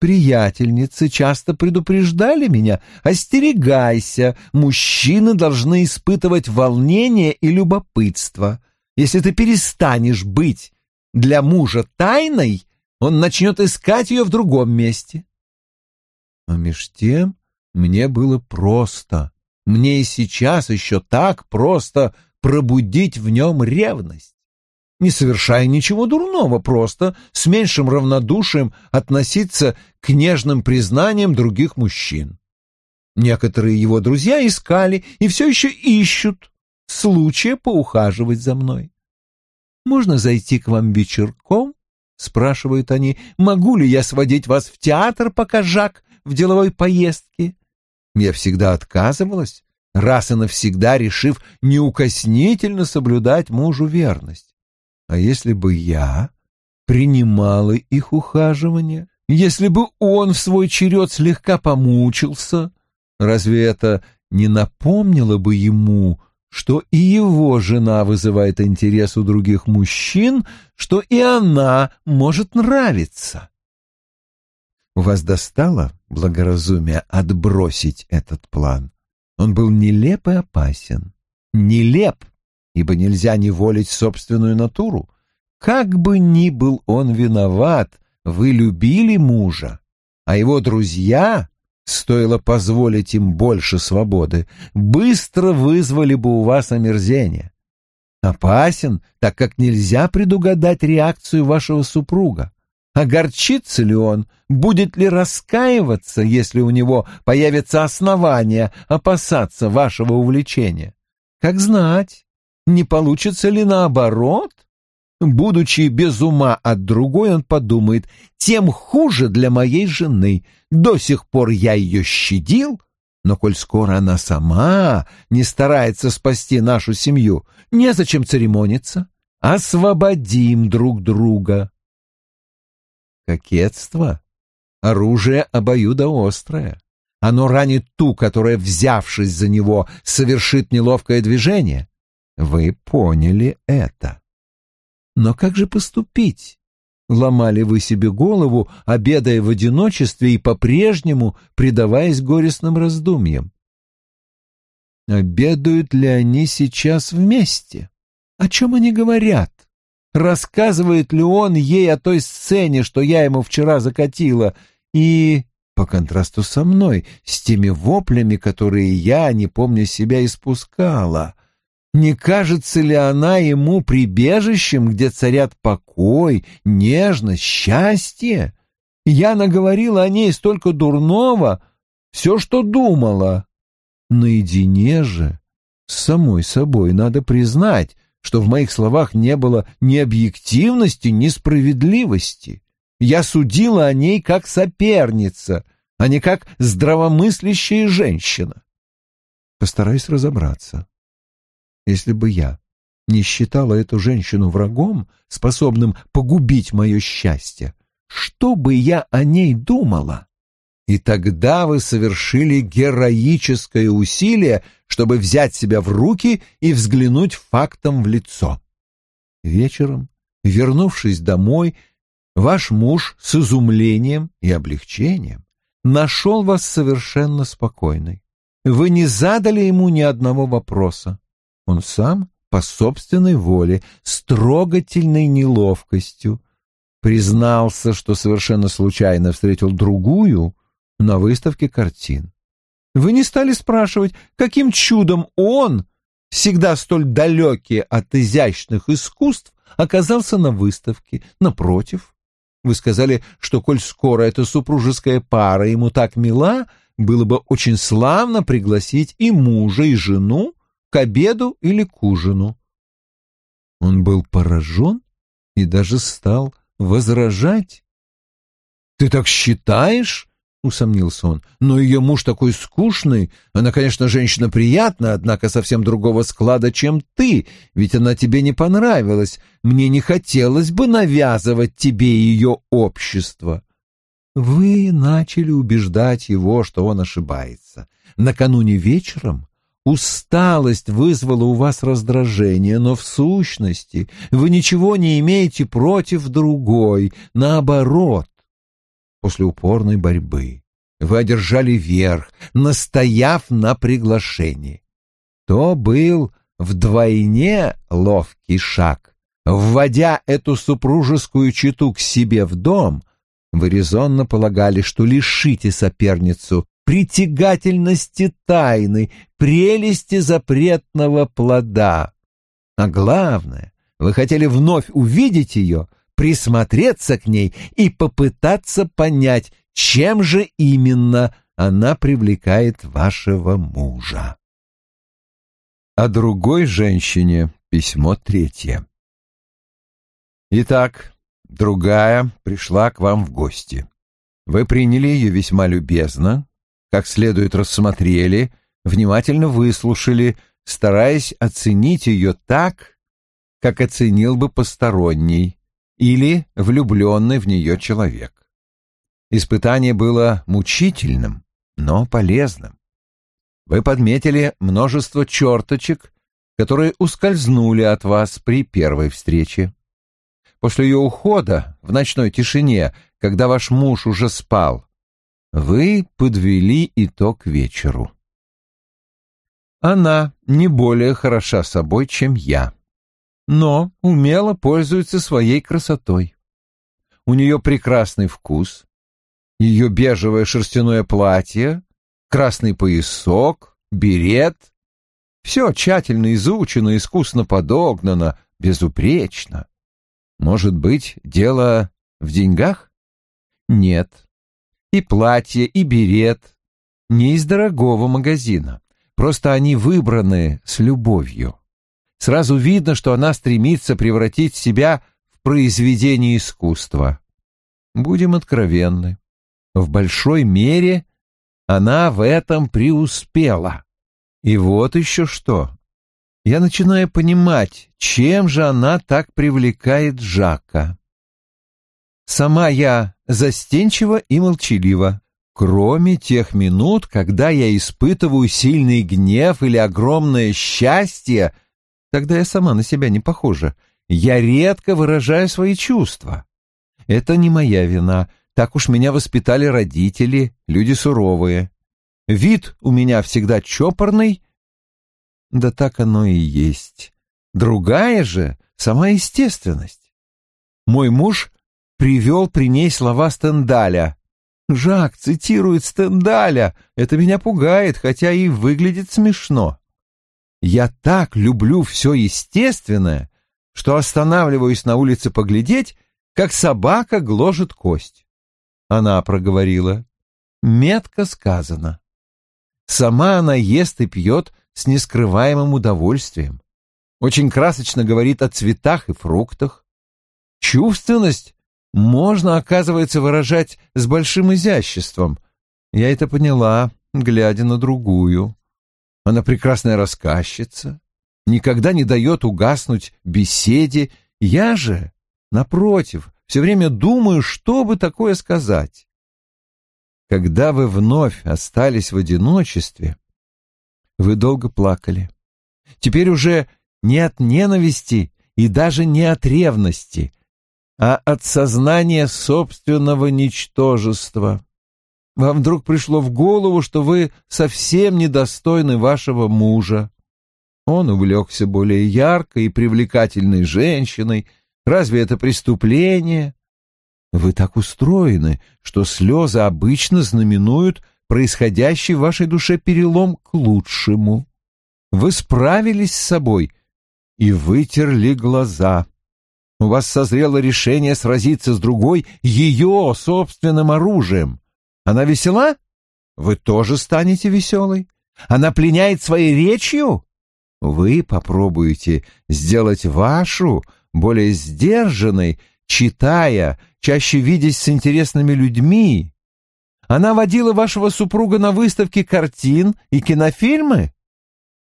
Приятельницы часто предупреждали меня, остерегайся, мужчины должны испытывать волнение и любопытство. Если ты перестанешь быть для мужа тайной, он начнет искать ее в другом месте. А меж тем мне было просто, мне и сейчас еще так просто пробудить в нем ревность, не совершая ничего дурного, просто с меньшим равнодушием относиться к нежным признаниям других мужчин. Некоторые его друзья искали и все еще ищут случая поухаживать за мной. Можно зайти к вам вечерком — спрашивают они, — могу ли я сводить вас в театр, пока Жак в деловой поездке? Я всегда отказывалась, раз и навсегда решив неукоснительно соблюдать мужу верность. А если бы я принимала их ухаживание, если бы он в свой черед слегка помучился, разве это не напомнило бы ему, что и его жена вызывает интерес у других мужчин, что и она может нравиться. Вас достало благоразумие отбросить этот план? Он был нелеп и опасен. Нелеп, ибо нельзя неволить собственную натуру. Как бы ни был он виноват, вы любили мужа, а его друзья стоило позволить им больше свободы, быстро вызвали бы у вас омерзение. Опасен, так как нельзя предугадать реакцию вашего супруга. Огорчится ли он, будет ли раскаиваться, если у него появятся основания опасаться вашего увлечения? Как знать, не получится ли наоборот? Будучи без ума от другой, он подумает, тем хуже для моей жены. До сих пор я ее щадил, но коль скоро она сама не старается спасти нашу семью, незачем церемониться. Освободим друг друга. Кокетство — оружие обоюдоострое. Оно ранит ту, которая, взявшись за него, совершит неловкое движение. Вы поняли это. Но как же поступить? Ломали вы себе голову, обедая в одиночестве и по-прежнему предаваясь горестным раздумьям. Обедают ли они сейчас вместе? О чем они говорят? Рассказывает ли он ей о той сцене, что я ему вчера закатила, и, по контрасту со мной, с теми воплями, которые я, не помня себя, испускала? Не кажется ли она ему прибежищем, где царят покой, нежность, счастье? Я наговорила о ней столько дурного, все, что думала. Наедине же, с самой собой, надо признать, что в моих словах не было ни объективности, ни справедливости. Я судила о ней как соперница, а не как здравомыслящая женщина. Постараюсь разобраться. Если бы я не считала эту женщину врагом, способным погубить мое счастье, что бы я о ней думала? И тогда вы совершили героическое усилие, чтобы взять себя в руки и взглянуть фактом в лицо. Вечером, вернувшись домой, ваш муж с изумлением и облегчением нашел вас совершенно спокойной. Вы не задали ему ни одного вопроса. Он сам, по собственной воле, с трогательной неловкостью, признался, что совершенно случайно встретил другую на выставке картин. Вы не стали спрашивать, каким чудом он, всегда столь далекий от изящных искусств, оказался на выставке. Напротив, вы сказали, что, коль скоро эта супружеская пара ему так мила, было бы очень славно пригласить и мужа, и жену к обеду или к ужину. Он был поражен и даже стал возражать. «Ты так считаешь?» усомнился он. «Но ее муж такой скучный. Она, конечно, женщина приятная, однако совсем другого склада, чем ты, ведь она тебе не понравилась. Мне не хотелось бы навязывать тебе ее общество». Вы начали убеждать его, что он ошибается. Накануне вечером усталость вызвала у вас раздражение, но в сущности вы ничего не имеете против другой, наоборот после упорной борьбы. Вы одержали верх, настояв на приглашении. То был вдвойне ловкий шаг. Вводя эту супружескую читу к себе в дом, вы резонно полагали, что лишите соперницу притягательности тайны, прелести запретного плода. А главное, вы хотели вновь увидеть ее — присмотреться к ней и попытаться понять, чем же именно она привлекает вашего мужа. О другой женщине письмо третье. Итак, другая пришла к вам в гости. Вы приняли ее весьма любезно, как следует рассмотрели, внимательно выслушали, стараясь оценить ее так, как оценил бы посторонний, или влюбленный в нее человек. Испытание было мучительным, но полезным. Вы подметили множество черточек, которые ускользнули от вас при первой встрече. После ее ухода в ночной тишине, когда ваш муж уже спал, вы подвели итог вечеру. Она не более хороша собой, чем я но умело пользуется своей красотой. У нее прекрасный вкус, ее бежевое шерстяное платье, красный поясок, берет. Все тщательно изучено, искусно подогнано, безупречно. Может быть, дело в деньгах? Нет. И платье, и берет не из дорогого магазина. Просто они выбраны с любовью. Сразу видно, что она стремится превратить себя в произведение искусства. Будем откровенны. В большой мере она в этом преуспела. И вот еще что. Я начинаю понимать, чем же она так привлекает Жака. Сама я застенчива и молчалива, кроме тех минут, когда я испытываю сильный гнев или огромное счастье Тогда я сама на себя не похожа. Я редко выражаю свои чувства. Это не моя вина. Так уж меня воспитали родители, люди суровые. Вид у меня всегда чопорный. Да так оно и есть. Другая же — сама естественность. Мой муж привел при ней слова Стендаля. Жак цитирует Стендаля. Это меня пугает, хотя и выглядит смешно. Я так люблю все естественное, что останавливаюсь на улице поглядеть, как собака гложет кость. Она проговорила. Метко сказано. Сама она ест и пьет с нескрываемым удовольствием. Очень красочно говорит о цветах и фруктах. Чувственность можно, оказывается, выражать с большим изяществом. Я это поняла, глядя на другую. Она прекрасная рассказчица, никогда не дает угаснуть беседе. Я же, напротив, все время думаю, что бы такое сказать. Когда вы вновь остались в одиночестве, вы долго плакали. Теперь уже не от ненависти и даже не от ревности, а от сознания собственного ничтожества. Вам вдруг пришло в голову, что вы совсем недостойны вашего мужа. Он увлекся более яркой и привлекательной женщиной. Разве это преступление? Вы так устроены, что слезы обычно знаменуют происходящий в вашей душе перелом к лучшему. Вы справились с собой и вытерли глаза. У вас созрело решение сразиться с другой ее собственным оружием. Она весела? Вы тоже станете веселой. Она пленяет своей речью? Вы попробуете сделать вашу более сдержанной, читая, чаще видясь с интересными людьми. Она водила вашего супруга на выставки картин и кинофильмы?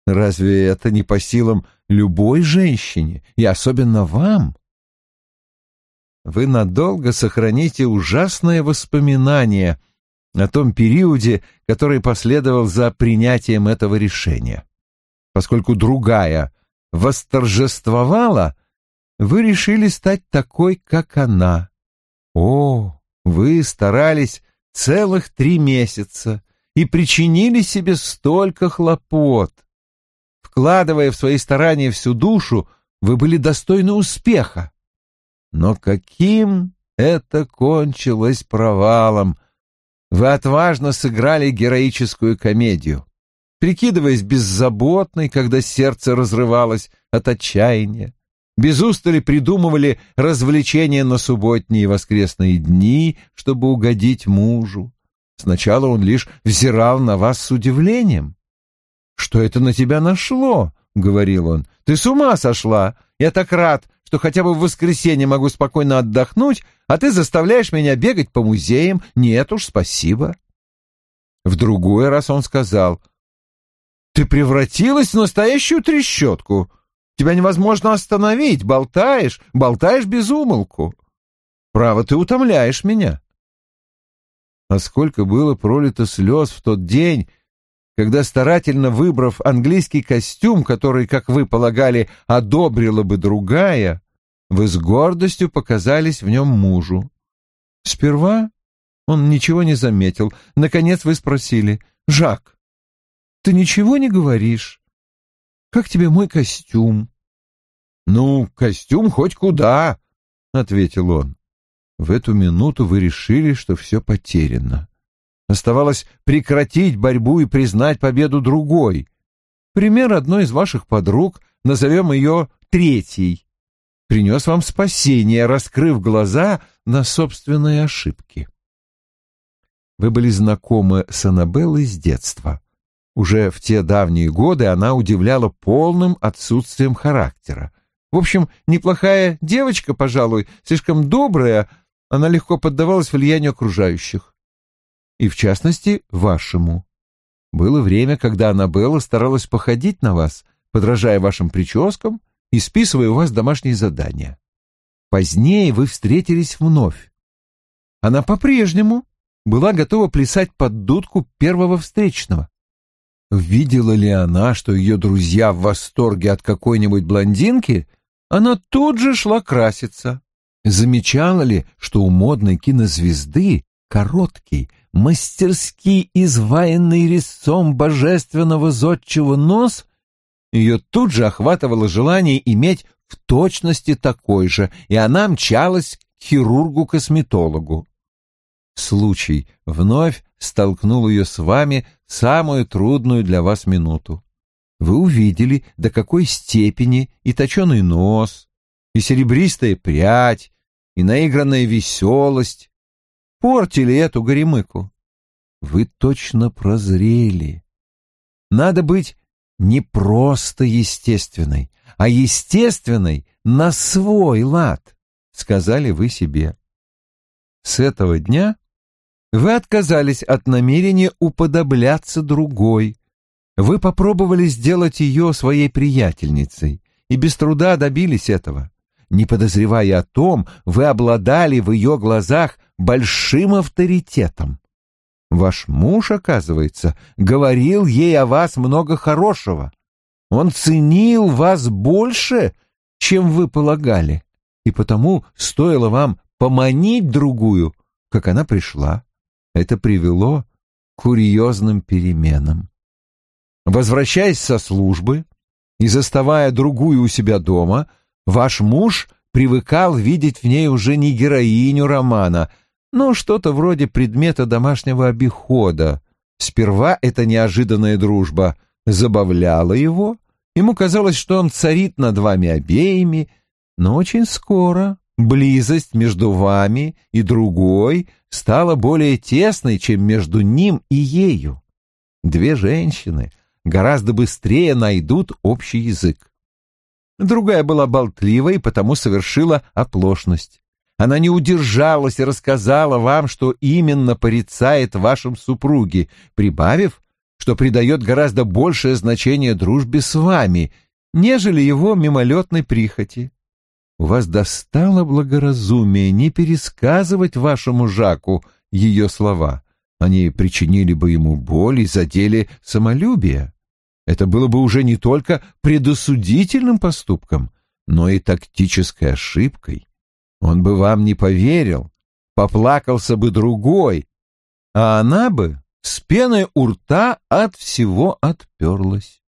Разве это не по силам любой женщине, и особенно вам? Вы надолго сохраните ужасное воспоминание о том периоде, который последовал за принятием этого решения. Поскольку другая восторжествовала, вы решили стать такой, как она. О, вы старались целых три месяца и причинили себе столько хлопот. Вкладывая в свои старания всю душу, вы были достойны успеха. Но каким это кончилось провалом? Вы отважно сыграли героическую комедию, прикидываясь беззаботной, когда сердце разрывалось от отчаяния. Без устали придумывали развлечения на субботние и воскресные дни, чтобы угодить мужу. Сначала он лишь взирал на вас с удивлением. «Что это на тебя нашло?» — говорил он. «Ты с ума сошла! Я так рад, что хотя бы в воскресенье могу спокойно отдохнуть, а ты заставляешь меня бегать по музеям. Нет уж, спасибо». В другой раз он сказал, «Ты превратилась в настоящую трещотку. Тебя невозможно остановить, болтаешь, болтаешь без умолку. Право, ты утомляешь меня». А сколько было пролито слез в тот день, когда, старательно выбрав английский костюм, который, как вы полагали, одобрила бы другая, вы с гордостью показались в нем мужу. Сперва он ничего не заметил. Наконец вы спросили, «Жак, ты ничего не говоришь? Как тебе мой костюм?» «Ну, костюм хоть куда», — ответил он. В эту минуту вы решили, что все потеряно. Оставалось прекратить борьбу и признать победу другой. Пример одной из ваших подруг, назовем ее третьей, принес вам спасение, раскрыв глаза на собственные ошибки. Вы были знакомы с Аннабеллой с детства. Уже в те давние годы она удивляла полным отсутствием характера. В общем, неплохая девочка, пожалуй, слишком добрая, она легко поддавалась влиянию окружающих и, в частности, вашему. Было время, когда Аннабелла старалась походить на вас, подражая вашим прическам и списывая у вас домашние задания. Позднее вы встретились вновь. Она по-прежнему была готова плясать под дудку первого встречного. Видела ли она, что ее друзья в восторге от какой-нибудь блондинки, она тут же шла краситься. Замечала ли, что у модной кинозвезды короткий, мастерски изваянный резцом божественного зодчего нос, ее тут же охватывало желание иметь в точности такой же, и она мчалась к хирургу-косметологу. Случай вновь столкнул ее с вами самую трудную для вас минуту. Вы увидели, до какой степени и точеный нос, и серебристая прядь, и наигранная веселость, портили эту горемыку. Вы точно прозрели. Надо быть не просто естественной, а естественной на свой лад, сказали вы себе. С этого дня вы отказались от намерения уподобляться другой. Вы попробовали сделать ее своей приятельницей и без труда добились этого. Не подозревая о том, вы обладали в ее глазах большим авторитетом. Ваш муж, оказывается, говорил ей о вас много хорошего. Он ценил вас больше, чем вы полагали, и потому стоило вам поманить другую, как она пришла. Это привело к курьезным переменам. Возвращаясь со службы и заставая другую у себя дома, ваш муж привыкал видеть в ней уже не героиню романа, но что-то вроде предмета домашнего обихода. Сперва эта неожиданная дружба забавляла его, ему казалось, что он царит над вами обеими, но очень скоро близость между вами и другой стала более тесной, чем между ним и ею. Две женщины гораздо быстрее найдут общий язык. Другая была болтлива и потому совершила оплошность. Она не удержалась и рассказала вам, что именно порицает вашем супруге, прибавив, что придает гораздо большее значение дружбе с вами, нежели его мимолетной прихоти. У вас достало благоразумие не пересказывать вашему Жаку ее слова. Они причинили бы ему боль и задели самолюбие. Это было бы уже не только предосудительным поступком, но и тактической ошибкой. Он бы вам не поверил, поплакался бы другой, а она бы с пеной у рта от всего отперлась.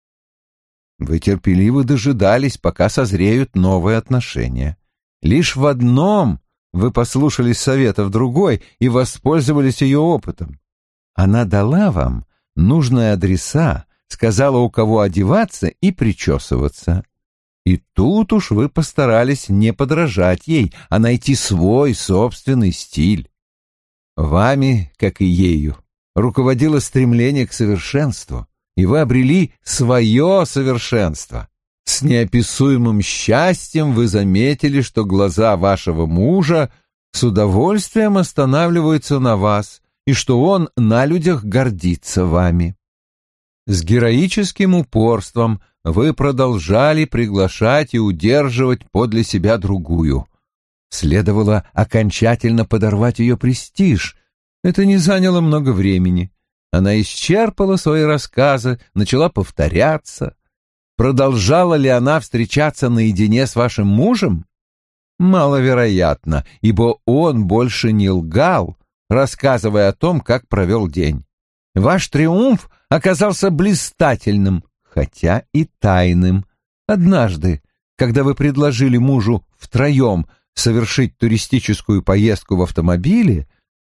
Вы терпеливо дожидались, пока созреют новые отношения. Лишь в одном вы послушались советов другой и воспользовались ее опытом. Она дала вам нужные адреса, сказала, у кого одеваться и причесываться. И тут уж вы постарались не подражать ей, а найти свой собственный стиль. Вами, как и ею, руководило стремление к совершенству, и вы обрели свое совершенство. С неописуемым счастьем вы заметили, что глаза вашего мужа с удовольствием останавливаются на вас, и что он на людях гордится вами. С героическим упорством вы продолжали приглашать и удерживать подле себя другую. Следовало окончательно подорвать ее престиж. Это не заняло много времени. Она исчерпала свои рассказы, начала повторяться. Продолжала ли она встречаться наедине с вашим мужем? Маловероятно, ибо он больше не лгал, рассказывая о том, как провел день. Ваш триумф оказался блистательным, хотя и тайным. Однажды, когда вы предложили мужу втроем совершить туристическую поездку в автомобиле,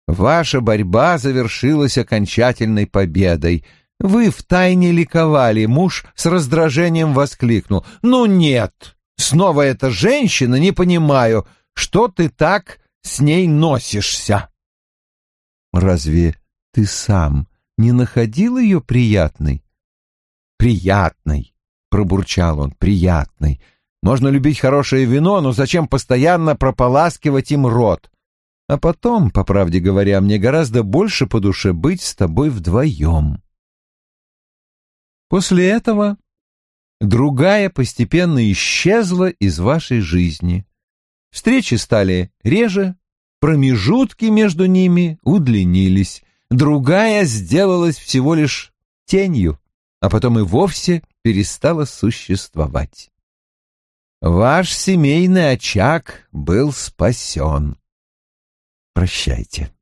ваша борьба завершилась окончательной победой. Вы втайне ликовали, муж с раздражением воскликнул. «Ну нет! Снова эта женщина, не понимаю, что ты так с ней носишься?» «Разве ты сам не находил ее приятной? Приятной, пробурчал он, приятной. Можно любить хорошее вино, но зачем постоянно прополаскивать им рот? А потом, по правде говоря, мне гораздо больше по душе быть с тобой вдвоем. После этого другая постепенно исчезла из вашей жизни. Встречи стали реже, промежутки между ними удлинились, другая сделалась всего лишь тенью, а потом и вовсе перестала существовать. Ваш семейный очаг был спасен. Прощайте.